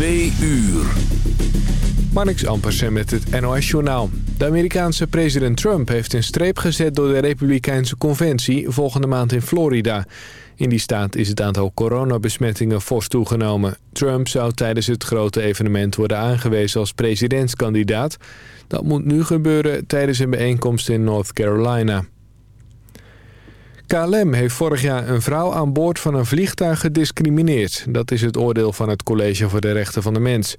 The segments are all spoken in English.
Twee uur. Marnix Ampersen met het NOS-journaal. De Amerikaanse president Trump heeft een streep gezet door de Republikeinse Conventie volgende maand in Florida. In die staat is het aantal coronabesmettingen fors toegenomen. Trump zou tijdens het grote evenement worden aangewezen als presidentskandidaat. Dat moet nu gebeuren tijdens een bijeenkomst in North Carolina. KLM heeft vorig jaar een vrouw aan boord van een vliegtuig gediscrimineerd. Dat is het oordeel van het College voor de Rechten van de Mens.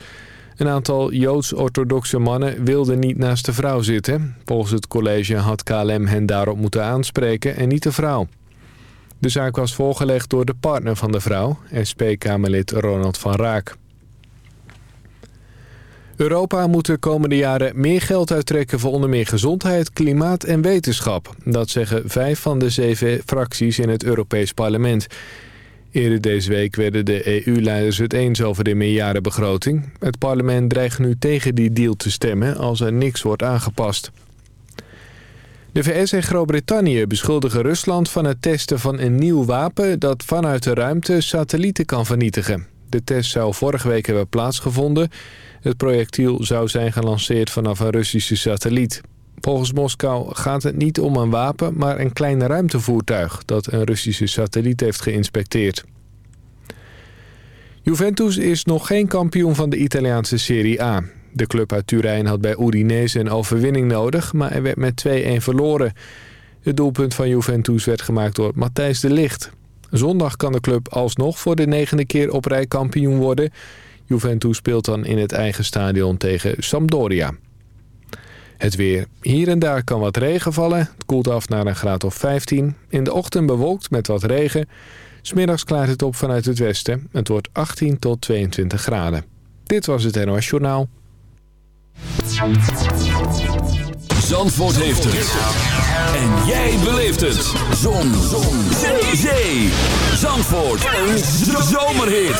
Een aantal Joods-orthodoxe mannen wilden niet naast de vrouw zitten. Volgens het college had KLM hen daarop moeten aanspreken en niet de vrouw. De zaak was voorgelegd door de partner van de vrouw, SP-Kamerlid Ronald van Raak. Europa moet de komende jaren meer geld uittrekken voor onder meer gezondheid, klimaat en wetenschap. Dat zeggen vijf van de zeven fracties in het Europees Parlement. Eerder deze week werden de EU-leiders het eens over de meerjarenbegroting. Het parlement dreigt nu tegen die deal te stemmen als er niks wordt aangepast. De VS en Groot-Brittannië beschuldigen Rusland van het testen van een nieuw wapen... dat vanuit de ruimte satellieten kan vernietigen. De test zou vorige week hebben plaatsgevonden. Het projectiel zou zijn gelanceerd vanaf een Russische satelliet. Volgens Moskou gaat het niet om een wapen, maar een klein ruimtevoertuig... dat een Russische satelliet heeft geïnspecteerd. Juventus is nog geen kampioen van de Italiaanse Serie A. De club uit Turijn had bij Udinese een overwinning nodig, maar er werd met 2-1 verloren. Het doelpunt van Juventus werd gemaakt door Matthijs de Ligt. Zondag kan de club alsnog voor de negende keer op rij kampioen worden. Juventus speelt dan in het eigen stadion tegen Sampdoria. Het weer. Hier en daar kan wat regen vallen. Het koelt af naar een graad of 15. In de ochtend bewolkt met wat regen. Smiddags klaart het op vanuit het westen. Het wordt 18 tot 22 graden. Dit was het NOS Journaal. Zandvoort heeft het. En jij beleeft het. Zon. Zon. Zee. Zandvoort. Een zomerhit.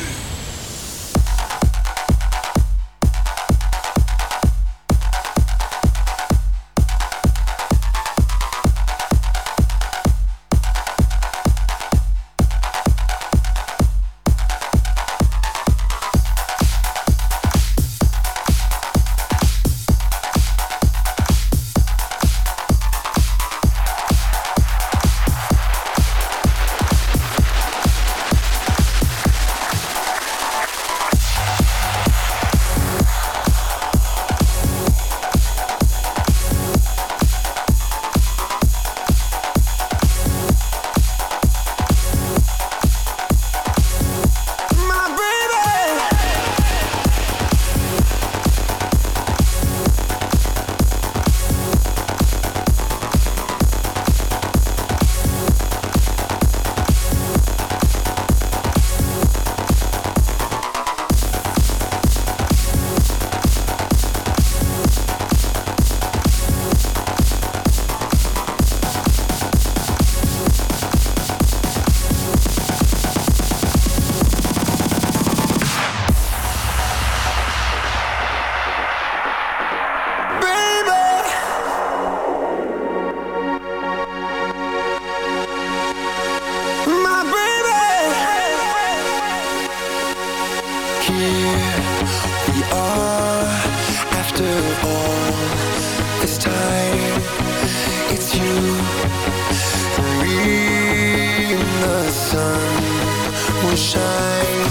shine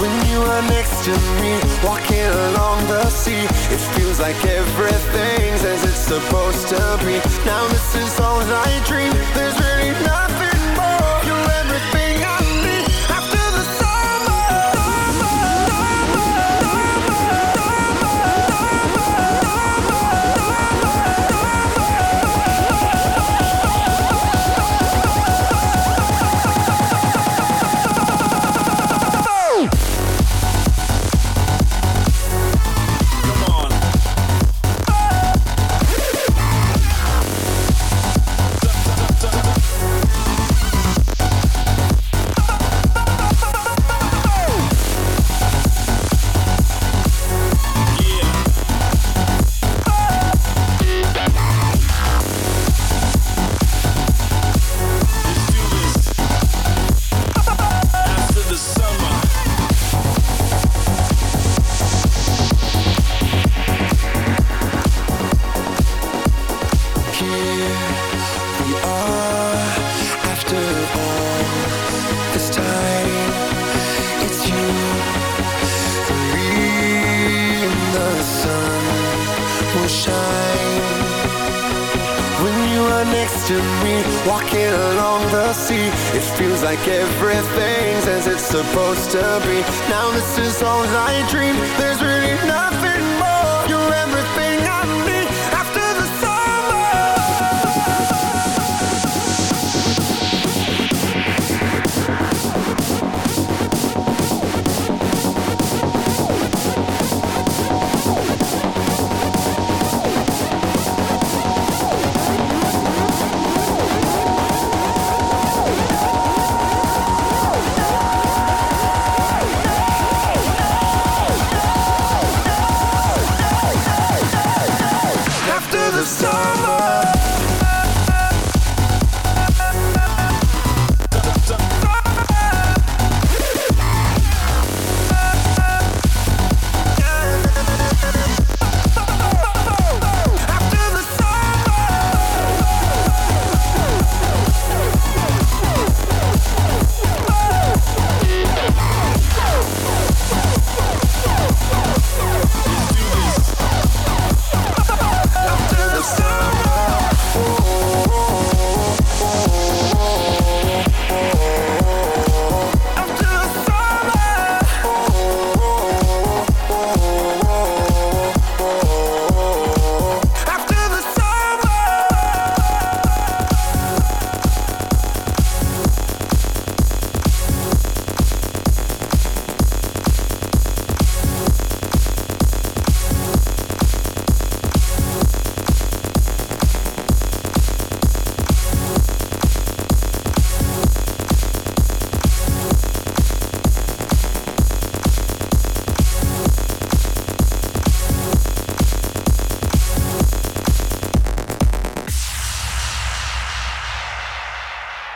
When you are next to me Walking along the sea It feels like everything's as it's supposed to be. Now this is all I dream. There's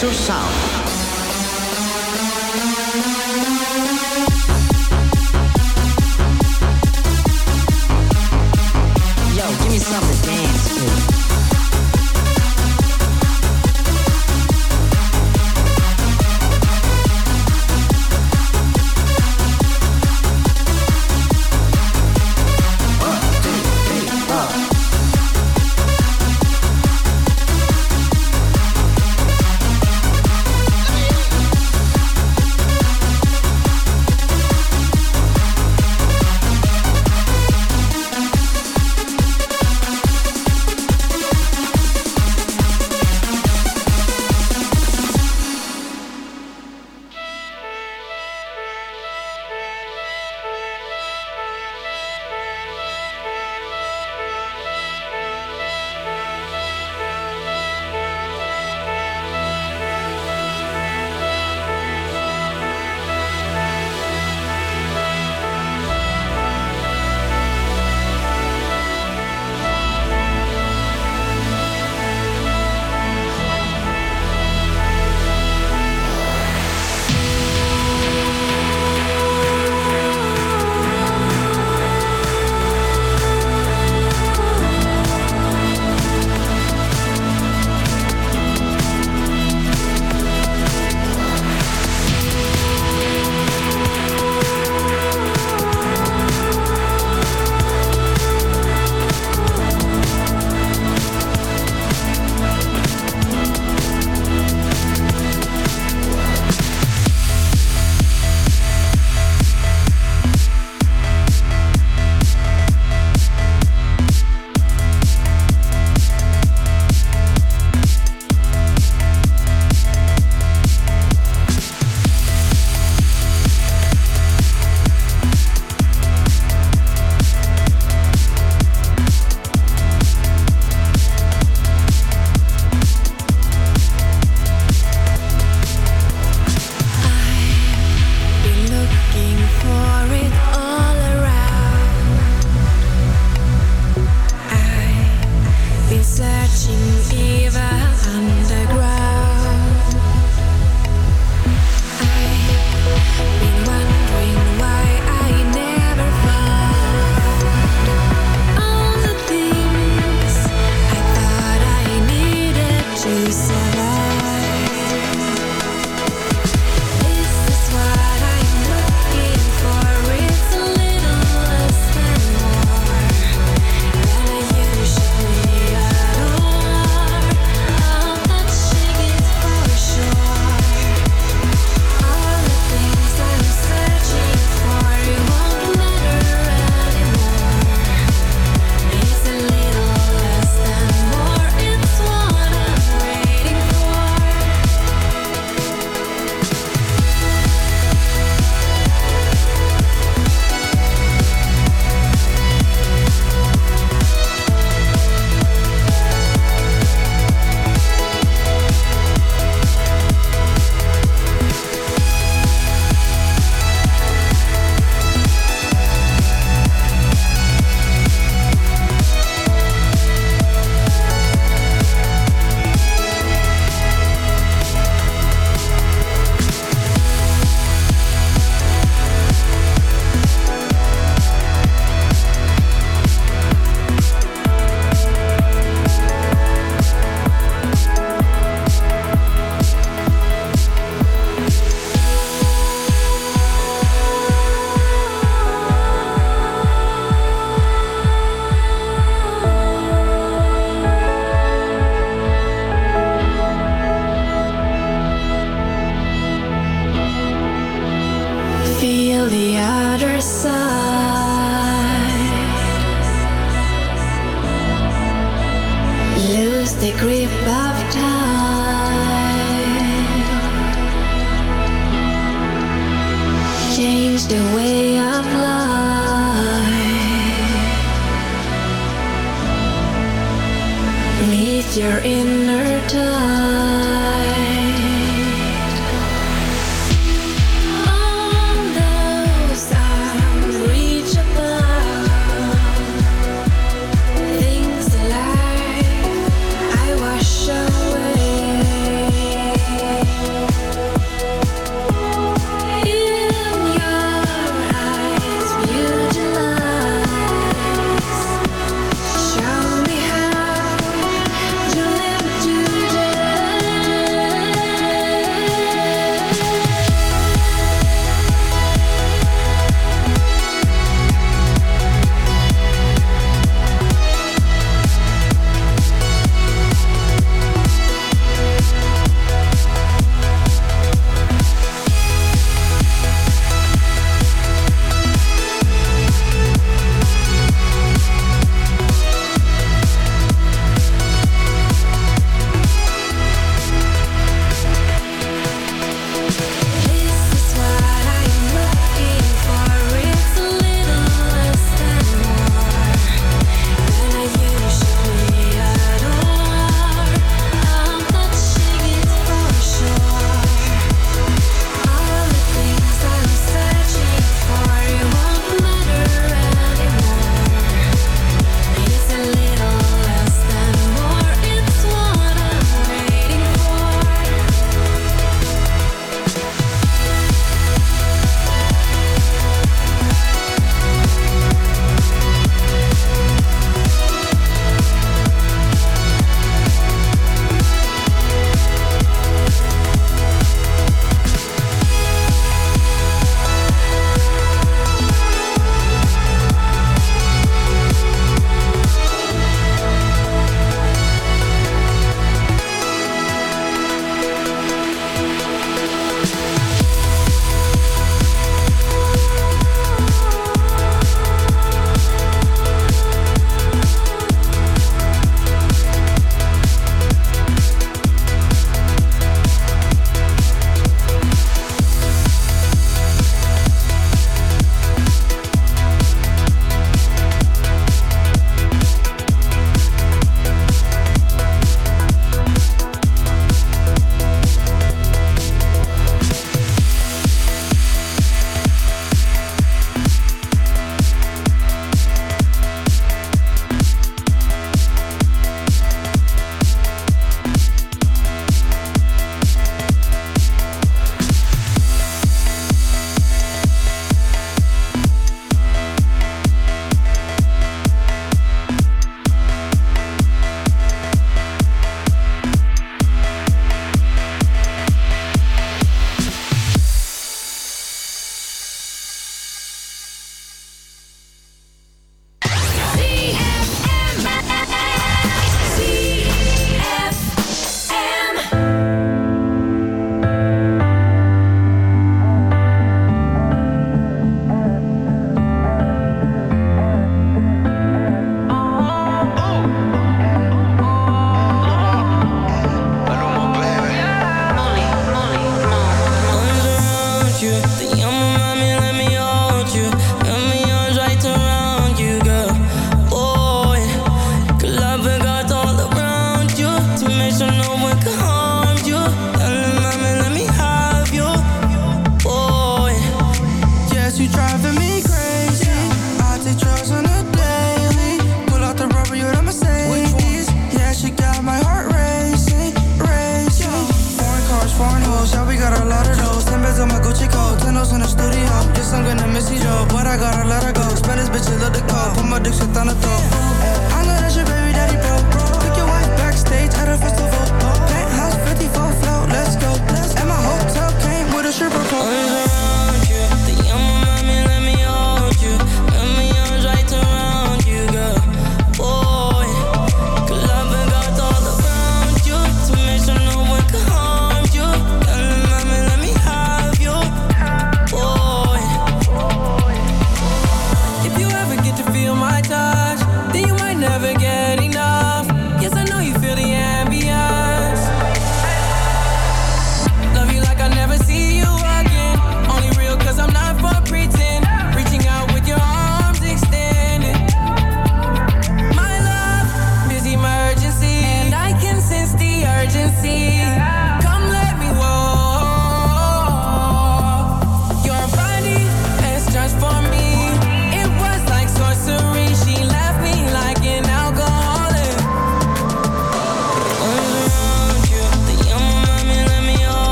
into sound.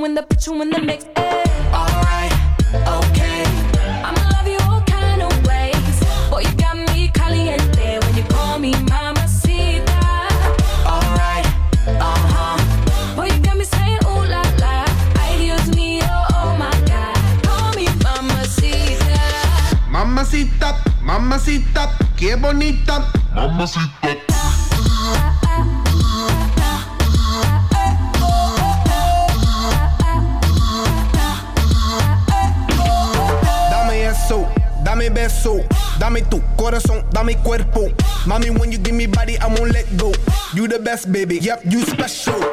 When in the put you in the mix. eh? Alright, okay. I'ma love you all kind of ways. Boy, you got me caliente when you call me mamacita. Alright, uh huh. Boy, you got me saying oh, oh my God. Call me. Mamacita, mamacita, qué bonita. Mamacita. mi cuerpo. Mommy, when you give me body, I won't let go. You the best, baby. Yep, you special.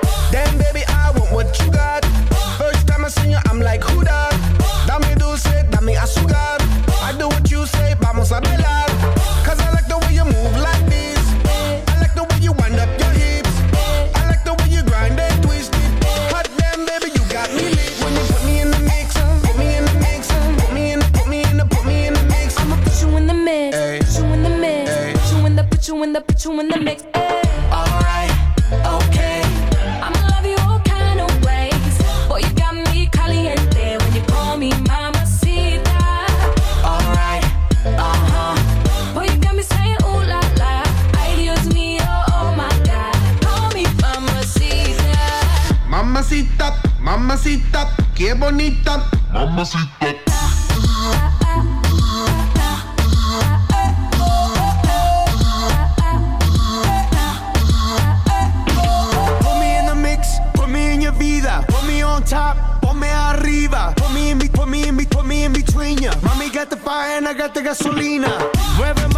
got the fire and I got the gasolina. Mueve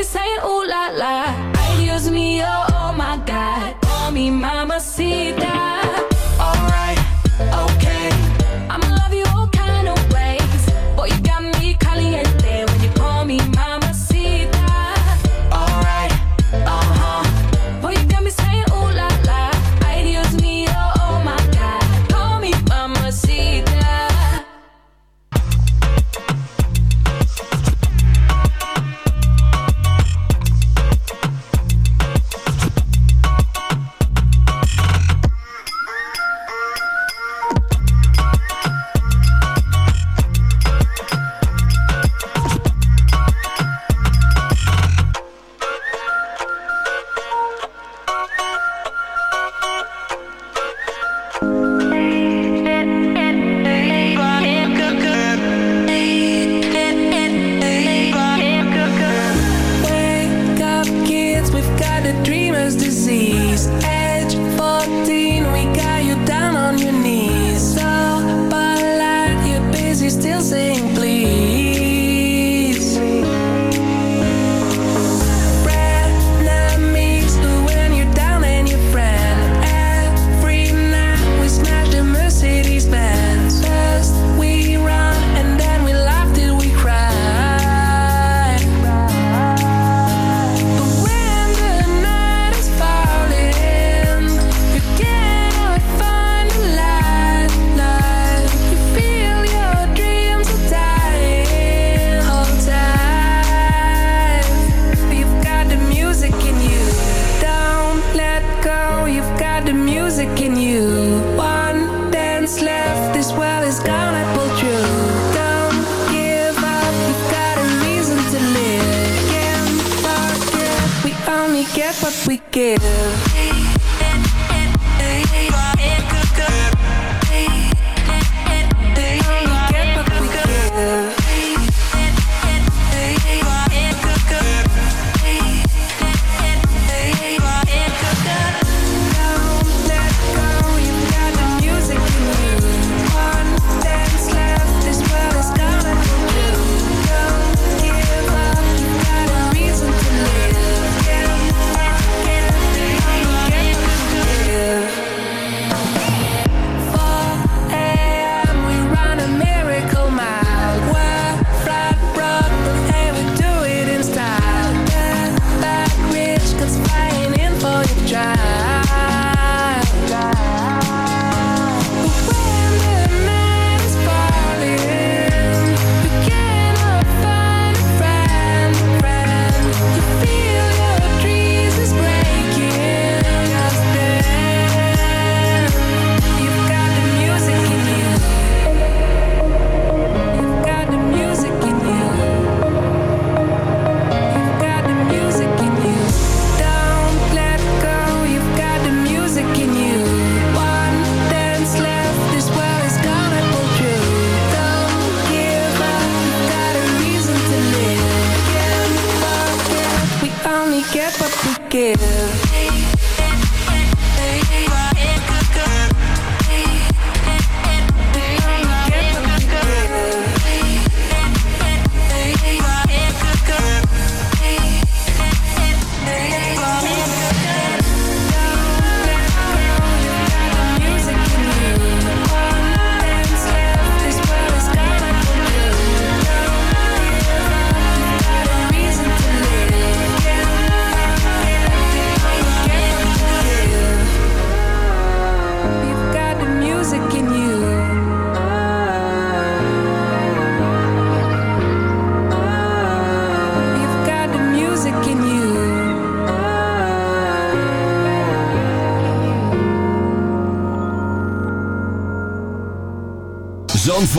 me saying ooh la la. Ay, Dios mío, oh, oh my God. Call me mamacita.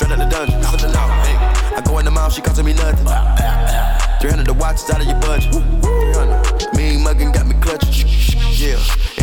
Straight out the dungeon. I go in the mouth, she costing me nothing. 300 the watch out of your budget. 300. Mean muggin' got me clutching. Yeah,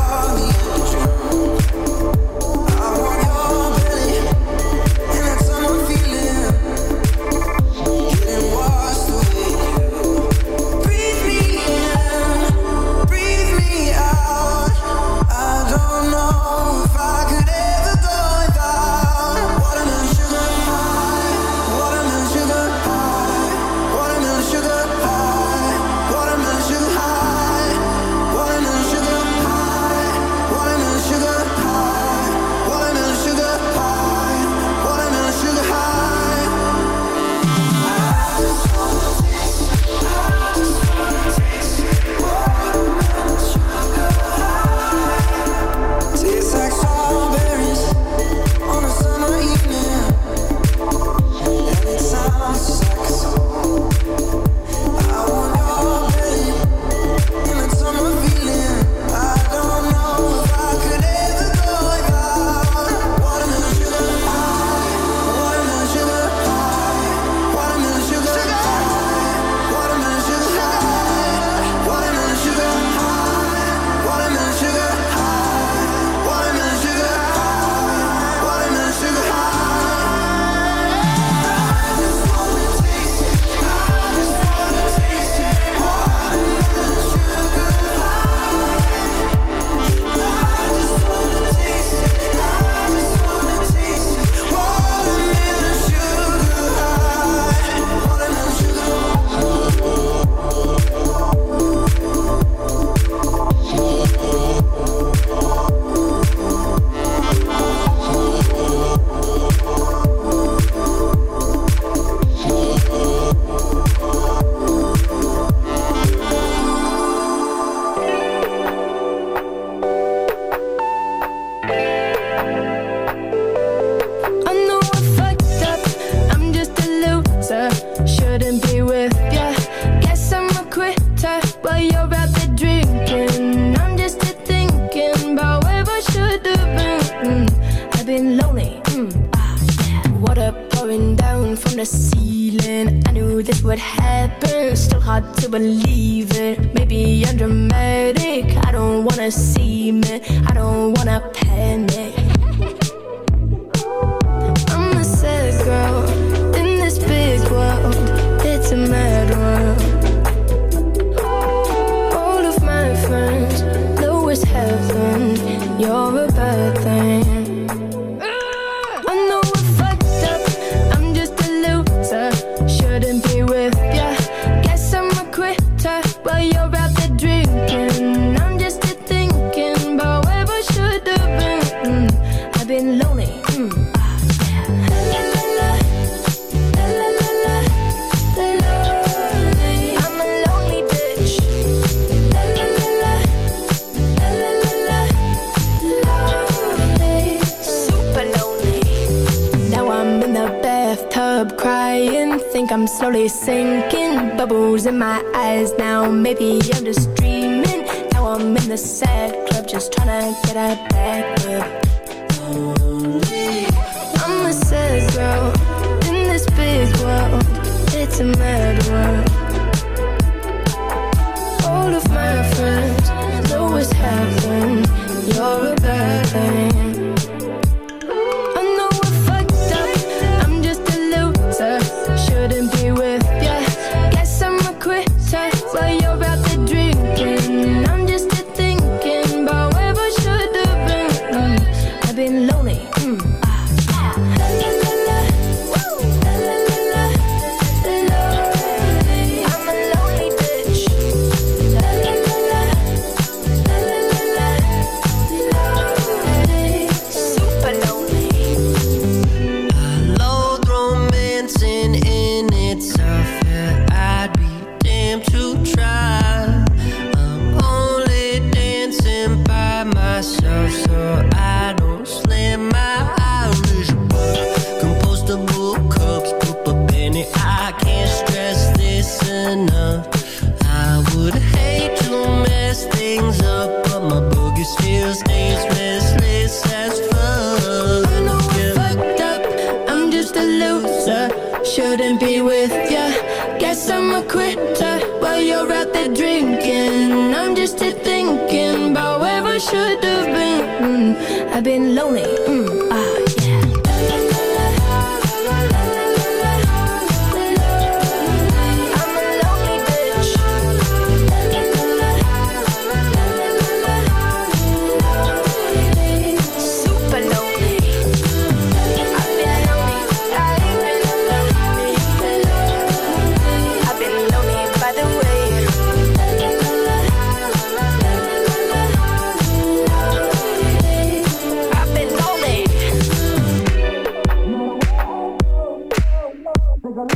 Baby, you're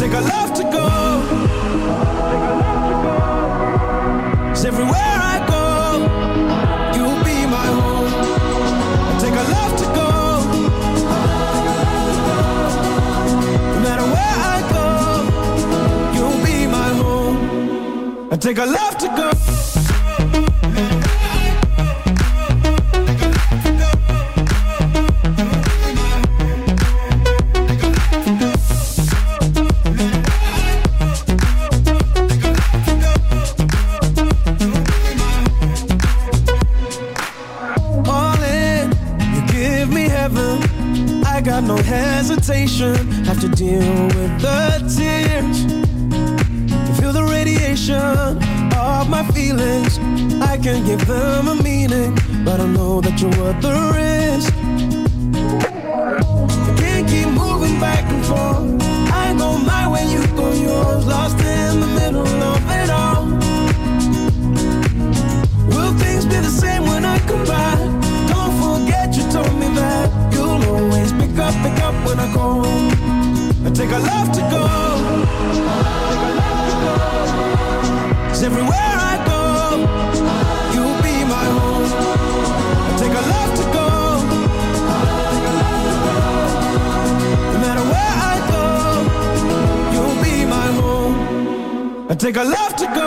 take a love to go. 'Cause everywhere I go, you'll be my home. I take a love to go. No matter where I go, you'll be my home. I take a love to go. Hesitation. Have to deal with the tears. Feel the radiation of my feelings. I can give them a meaning, but I know that you're worth the risk. I can't keep moving back and forth. I go my way, you go yours. Lost in the middle of it all. Will things be the same when I come back? Don't forget you told me that you'll always up, pick up when I go. I take a love to go. 'Cause everywhere I go, you'll be my home. I take a love to go. No matter where I go, you'll be my home. I take a love to go.